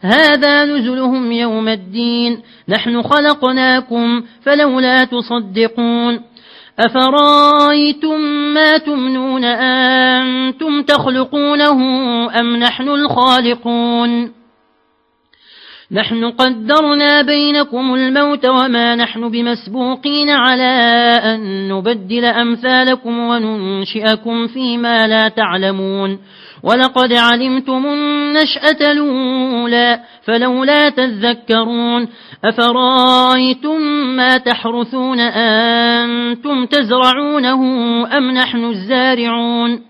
هذا نزلهم يوم الدين. نحن خلقناكم فلولا تصدقون. أفرأيتم ما تمنون أنتم تخلقونه أم نحن الخالقون؟ نحن قدرنا بينكم الموت وما نحن بمسبوقين على أن نبدل أمثالكم وننشئكم فيما لا تعلمون. ولقد علمتم النشأة الأولى فلولا تذكرون. أفرأيتم ما تحرثون أنتم تزرعونه أم نحن الزارعون؟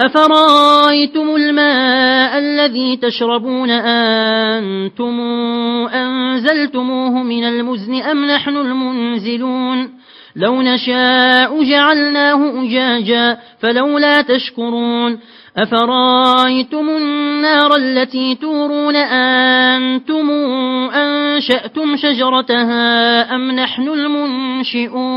أفرأيتم الماء الذي تشربون أنتم أنزلتموه من المزن أم نحن المنزلون لو نشاء جعلناه أجاجا فلولا تشكرون أفرأيتم النار التي تورون أنتم أنشأتم شجرتها أم نحن المنشئون